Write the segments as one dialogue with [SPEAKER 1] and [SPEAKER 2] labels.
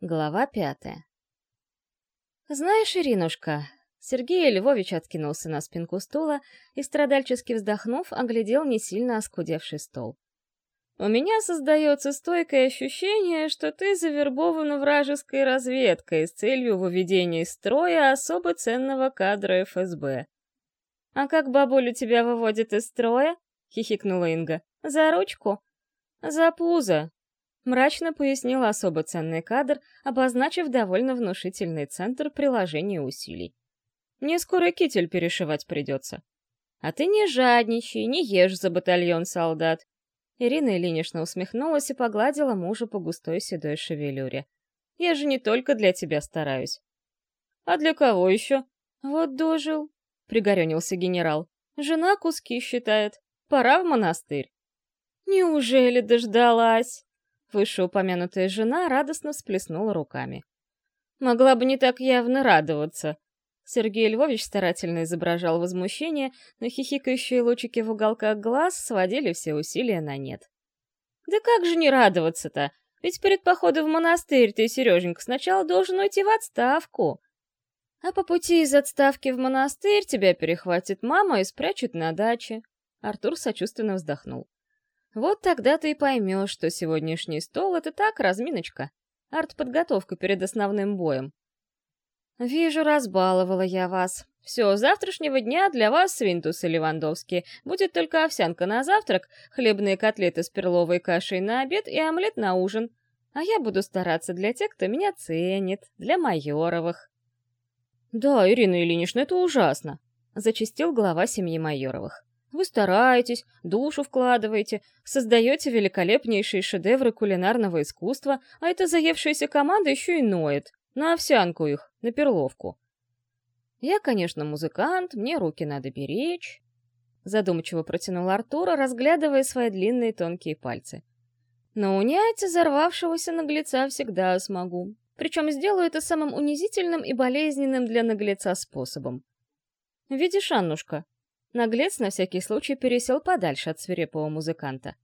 [SPEAKER 1] Глава пятая. «Знаешь, Иринушка...» Сергей Львович откинулся на спинку стула и, страдальчески вздохнув, оглядел не сильно оскудевший стол. «У меня создается стойкое ощущение, что ты завербована вражеской разведкой с целью выведения из строя особо ценного кадра ФСБ». «А как бабуля тебя выводит из строя?» — хихикнула Инга. «За ручку?» «За пузо», мрачно пояснил особо ценный кадр, обозначив довольно внушительный центр приложения усилий. «Мне скоро китель перешивать придется». «А ты не жадничай, не ешь за батальон солдат». Ирина Ильинична усмехнулась и погладила мужа по густой седой шевелюре. «Я же не только для тебя стараюсь». «А для кого еще?» «Вот дожил», — пригорюнился генерал. «Жена куски считает. Пора в монастырь». «Неужели дождалась?» Вышеупомянутая жена радостно всплеснула руками. «Могла бы не так явно радоваться». Сергей Львович старательно изображал возмущение, но хихикающие лучики в уголках глаз сводили все усилия на нет. «Да как же не радоваться-то? Ведь перед походом в монастырь ты, Сереженька, сначала должен уйти в отставку. А по пути из отставки в монастырь тебя перехватит мама и спрячет на даче». Артур сочувственно вздохнул. Вот тогда ты и поймешь, что сегодняшний стол — это так, разминочка. Артподготовка перед основным боем. Вижу, разбаловала я вас. Все, завтрашнего дня для вас, Свинтус и Левандовский, будет только овсянка на завтрак, хлебные котлеты с перловой кашей на обед и омлет на ужин. А я буду стараться для тех, кто меня ценит, для майоровых. Да, Ирина Ильинична, это ужасно, — зачастил глава семьи майоровых. Вы стараетесь, душу вкладываете, создаете великолепнейшие шедевры кулинарного искусства, а эта заевшаяся команда еще и ноет. На овсянку их, на перловку. Я, конечно, музыкант, мне руки надо беречь. Задумчиво протянул Артура, разглядывая свои длинные тонкие пальцы. Но унять взорвавшегося наглеца всегда смогу. Причем сделаю это самым унизительным и болезненным для наглеца способом. Видишь, Аннушка, Наглец на всякий случай пересел подальше от свирепого музыканта.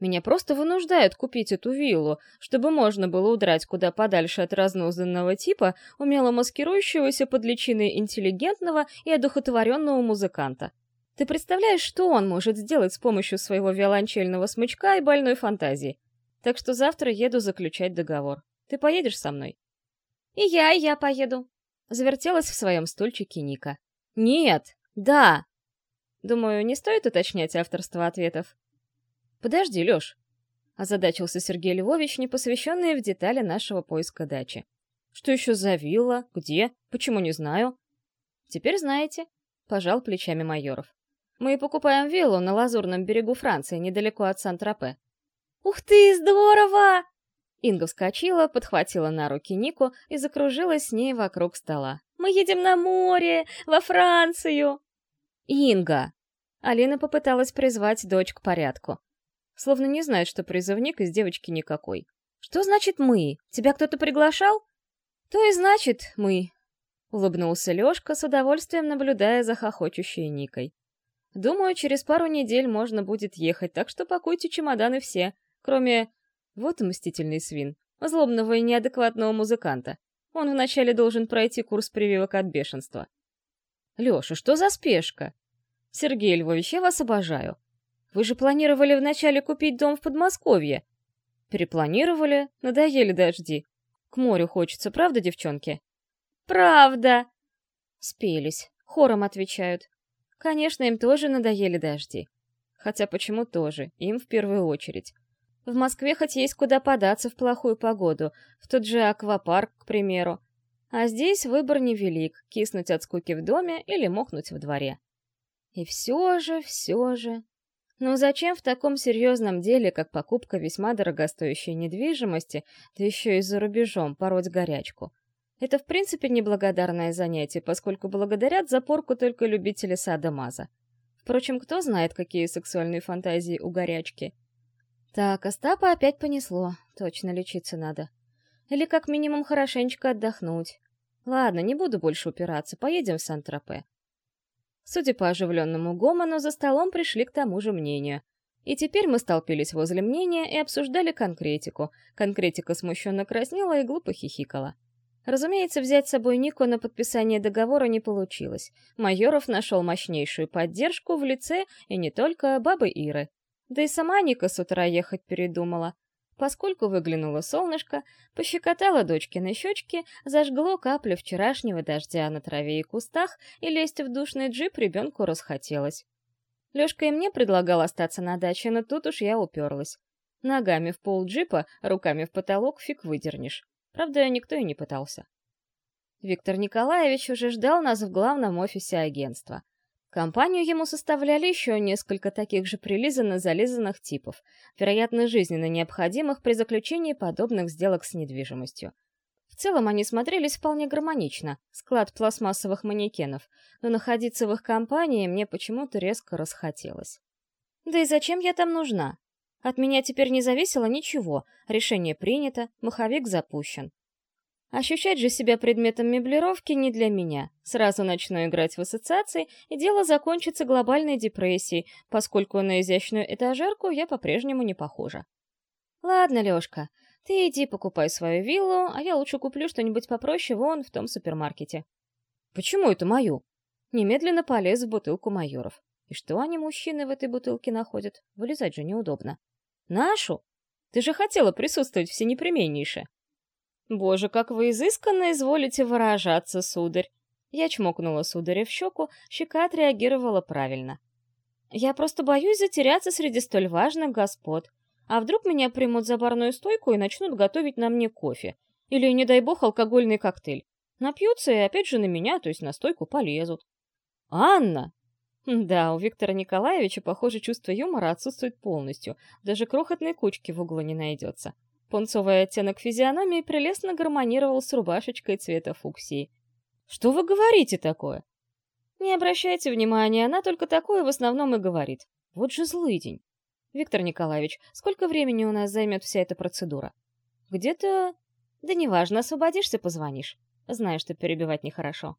[SPEAKER 1] Меня просто вынуждают купить эту виллу, чтобы можно было удрать куда подальше от разнузданного типа, умело маскирующегося под личиной интеллигентного и одухотворенного музыканта. Ты представляешь, что он может сделать с помощью своего виолончельного смычка и больной фантазии? Так что завтра еду заключать договор. Ты поедешь со мной? И я, и я поеду. Завертелась в своем стульчике Ника. Нет, да, Думаю, не стоит уточнять авторство ответов. Подожди, Лёш. Озадачился Сергей Львович, не посвященный в детали нашего поиска дачи. Что еще за вилла? Где? Почему не знаю? Теперь знаете. Пожал плечами майоров. Мы покупаем виллу на Лазурном берегу Франции, недалеко от Сан-Тропе. «Ух ты, здорово!» Инга вскочила, подхватила на руки Нику и закружилась с ней вокруг стола. «Мы едем на море, во Францию!» «Инга!» Алина попыталась призвать дочь к порядку. Словно не знает, что призывник из девочки никакой. «Что значит «мы»? Тебя кто-то приглашал?» «То и значит «мы», — улыбнулся Лёшка, с удовольствием наблюдая за хохочущей Никой. «Думаю, через пару недель можно будет ехать, так что пакуйте чемоданы все, кроме... Вот мстительный свин, злобного и неадекватного музыканта. Он вначале должен пройти курс прививок от бешенства». «Лёша, что за спешка?» «Сергей Львович, я вас обожаю. Вы же планировали вначале купить дом в Подмосковье?» «Перепланировали, надоели дожди. К морю хочется, правда, девчонки?» «Правда!» Спелись, хором отвечают. Конечно, им тоже надоели дожди. Хотя почему тоже, им в первую очередь. В Москве хоть есть куда податься в плохую погоду, в тот же аквапарк, к примеру. А здесь выбор невелик — киснуть от скуки в доме или мокнуть в дворе. И все же, все же... Но зачем в таком серьезном деле, как покупка весьма дорогостоящей недвижимости, да еще и за рубежом, пороть горячку? Это в принципе неблагодарное занятие, поскольку благодарят за порку только любители сада-маза. Впрочем, кто знает, какие сексуальные фантазии у горячки. Так, Остапа опять понесло. Точно лечиться надо. Или как минимум хорошенечко отдохнуть. Ладно, не буду больше упираться, поедем в Сан-Тропе. Судя по оживленному гомону, за столом пришли к тому же мнению. И теперь мы столпились возле мнения и обсуждали конкретику. Конкретика смущенно краснела и глупо хихикала. Разумеется, взять с собой Нику на подписание договора не получилось. Майоров нашел мощнейшую поддержку в лице и не только бабы Иры. Да и сама Ника с утра ехать передумала. Поскольку выглянуло солнышко, пощекотало дочкины щечки, зажгло каплю вчерашнего дождя на траве и кустах, и лезть в душный джип ребенку расхотелось. Лёшка и мне предлагал остаться на даче, но тут уж я уперлась. Ногами в пол джипа, руками в потолок фиг выдернешь. Правда, никто и не пытался. Виктор Николаевич уже ждал нас в главном офисе агентства. Компанию ему составляли еще несколько таких же прилизанно-зализанных типов, вероятно, жизненно необходимых при заключении подобных сделок с недвижимостью. В целом они смотрелись вполне гармонично, склад пластмассовых манекенов, но находиться в их компании мне почему-то резко расхотелось. Да и зачем я там нужна? От меня теперь не зависело ничего, решение принято, маховик запущен. Ощущать же себя предметом меблировки не для меня. Сразу начну играть в ассоциации, и дело закончится глобальной депрессией, поскольку на изящную этажерку я по-прежнему не похожа. Ладно, Лёшка, ты иди покупай свою виллу, а я лучше куплю что-нибудь попроще вон в том супермаркете. Почему это мою? Немедленно полез в бутылку майоров. И что они, мужчины, в этой бутылке находят? Вылезать же неудобно. Нашу? Ты же хотела присутствовать всенепременнейше. «Боже, как вы изысканно изволите выражаться, сударь!» Я чмокнула сударя в щеку, щека отреагировала правильно. «Я просто боюсь затеряться среди столь важных господ. А вдруг меня примут за барную стойку и начнут готовить на мне кофе? Или, не дай бог, алкогольный коктейль? Напьются и опять же на меня, то есть на стойку, полезут». «Анна!» Да, у Виктора Николаевича, похоже, чувство юмора отсутствует полностью. Даже крохотной кучки в углу не найдется. Пунцовый оттенок физиономии прелестно гармонировал с рубашечкой цвета фуксии. «Что вы говорите такое?» «Не обращайте внимания, она только такое в основном и говорит. Вот же злый день. Виктор Николаевич, сколько времени у нас займет вся эта процедура?» «Где-то...» «Да неважно, освободишься, позвонишь. Знаю, что перебивать нехорошо».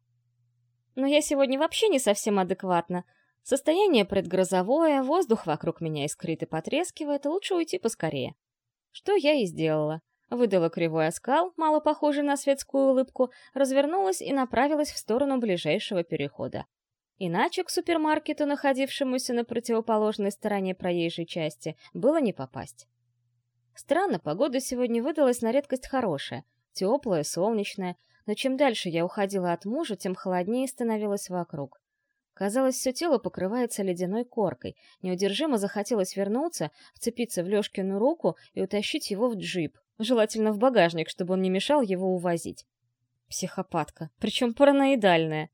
[SPEAKER 1] «Но я сегодня вообще не совсем адекватна. Состояние предгрозовое, воздух вокруг меня искрит и потрескивает, лучше уйти поскорее». Что я и сделала. Выдала кривой оскал, мало похожий на светскую улыбку, развернулась и направилась в сторону ближайшего перехода. Иначе к супермаркету, находившемуся на противоположной стороне проезжей части, было не попасть. Странно, погода сегодня выдалась на редкость хорошая, теплая, солнечная, но чем дальше я уходила от мужа, тем холоднее становилось вокруг. Казалось, все тело покрывается ледяной коркой. Неудержимо захотелось вернуться, вцепиться в Лёшкину руку и утащить его в джип. Желательно в багажник, чтобы он не мешал его увозить. Психопатка, причем параноидальная.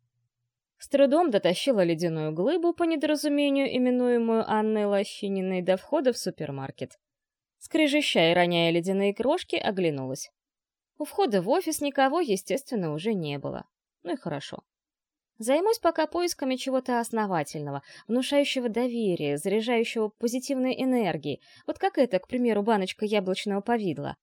[SPEAKER 1] С трудом дотащила ледяную глыбу, по недоразумению именуемую Анной Лощининой, до входа в супермаркет. Скрежеща и роняя ледяные крошки, оглянулась. У входа в офис никого, естественно, уже не было. Ну и хорошо. Займусь пока поисками чего-то основательного, внушающего доверие, заряжающего позитивной энергией, вот как это, к примеру, баночка яблочного повидла.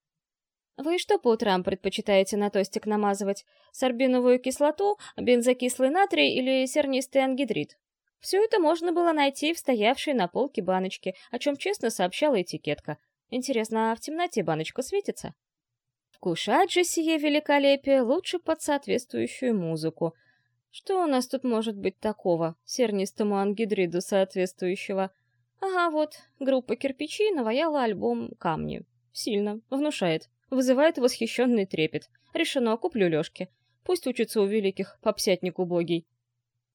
[SPEAKER 1] Вы что по утрам предпочитаете на тостик намазывать? Сорбиновую кислоту, бензокислый натрий или сернистый ангидрид? Все это можно было найти в стоявшей на полке баночке, о чем честно сообщала этикетка. Интересно, а в темноте баночка светится? Вкушать же сие великолепие лучше под соответствующую музыку — что у нас тут может быть такого, сернистому ангидриду соответствующего? Ага, вот, группа кирпичей наваяла альбом «Камни». Сильно, внушает, вызывает восхищенный трепет. Решено, куплю Лёшке. Пусть учится у великих, попсятник убогий.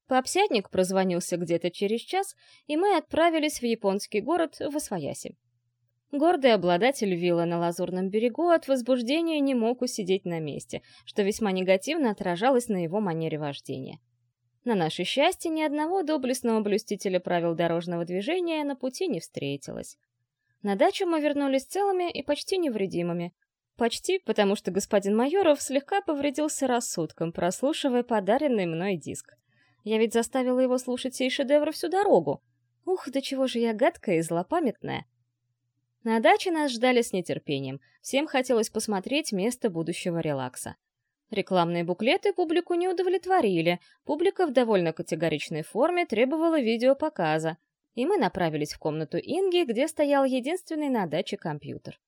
[SPEAKER 1] Попсятник прозвонился где-то через час, и мы отправились в японский город в Освояси. Гордый обладатель виллы на Лазурном берегу от возбуждения не мог усидеть на месте, что весьма негативно отражалось на его манере вождения. На наше счастье, ни одного доблестного блюстителя правил дорожного движения на пути не встретилось. На дачу мы вернулись целыми и почти невредимыми. Почти, потому что господин Майоров слегка повредился рассудком, прослушивая подаренный мной диск. Я ведь заставила его слушать сей шедевр всю дорогу. Ух, до чего же я гадкая и злопамятная. На даче нас ждали с нетерпением. Всем хотелось посмотреть место будущего релакса. Рекламные буклеты публику не удовлетворили. Публика в довольно категоричной форме требовала видеопоказа. и мы направились в комнату Инги, где стоял единственный на даче компьютер.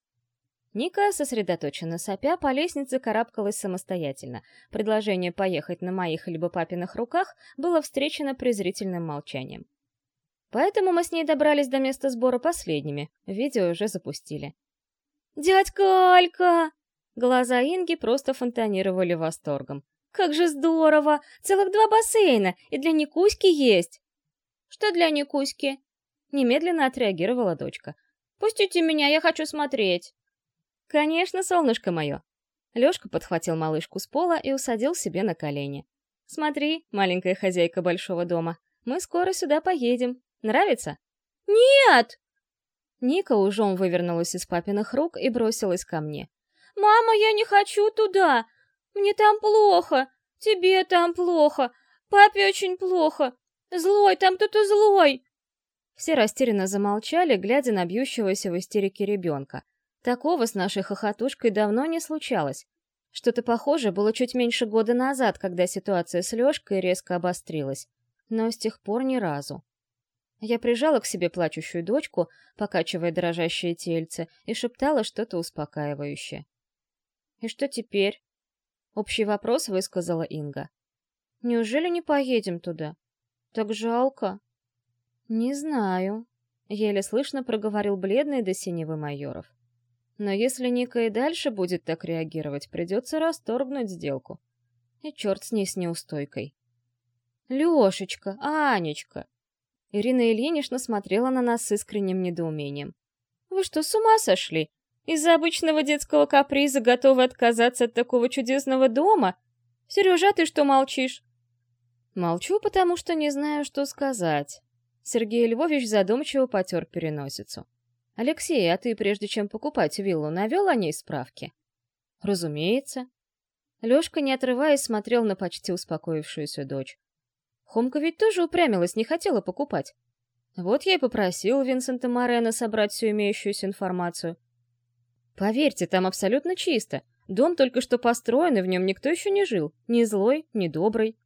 [SPEAKER 1] Ника, сосредоточенно сопя, по лестнице карабкалась самостоятельно. Предложение поехать на моих либо папиных руках было встречено презрительным молчанием. Поэтому мы с ней добрались до места сбора последними, видео уже запустили. «Дядька Алька!» Глаза Инги просто фонтанировали восторгом. «Как же здорово! Целых два бассейна, и для Никуськи есть!» «Что для Никуськи?» Немедленно отреагировала дочка. «Пустите меня, я хочу смотреть!» «Конечно, солнышко мое!» Лёшка подхватил малышку с пола и усадил себе на колени. «Смотри, маленькая хозяйка большого дома, мы скоро сюда поедем. Нравится?»
[SPEAKER 2] «Нет!»
[SPEAKER 1] Ника ужом вывернулась из папиных рук и бросилась ко мне.
[SPEAKER 2] «Мама, я не хочу туда! Мне там плохо! Тебе там плохо! Папе очень плохо! Злой, там кто-то злой!»
[SPEAKER 1] Все растерянно замолчали, глядя на бьющегося в истерике ребенка. Такого с нашей хохотушкой давно не случалось. Что-то похожее было чуть меньше года назад, когда ситуация с Лёшкой резко обострилась. Но с тех пор ни разу. Я прижала к себе плачущую дочку, покачивая дрожащее тельце, и шептала что-то успокаивающее. «И что теперь?» Общий вопрос высказала Инга. «Неужели не поедем туда? Так жалко». «Не знаю», — еле слышно проговорил бледный до синевы майоров. Но если Ника и дальше будет так реагировать, придется расторгнуть сделку. И черт с ней с неустойкой. «Лешечка, Анечка!» Ирина Ильинична смотрела на нас с искренним недоумением. «Вы что, с ума сошли? Из-за обычного детского каприза готовы отказаться от такого чудесного дома? Сережа, ты что молчишь?» «Молчу, потому что не знаю, что сказать». Сергей Львович задумчиво потер переносицу. «Алексей, а ты, прежде чем покупать виллу, навел о ней справки?» «Разумеется». Лёшка, не отрываясь, смотрел на почти успокоившуюся дочь. Хомка ведь тоже упрямилась, не хотела покупать. Вот я и попросил Винсента Морена собрать всю имеющуюся информацию. Поверьте, там абсолютно чисто. Дом только что построен, и в нем никто еще не жил. Ни злой, ни добрый.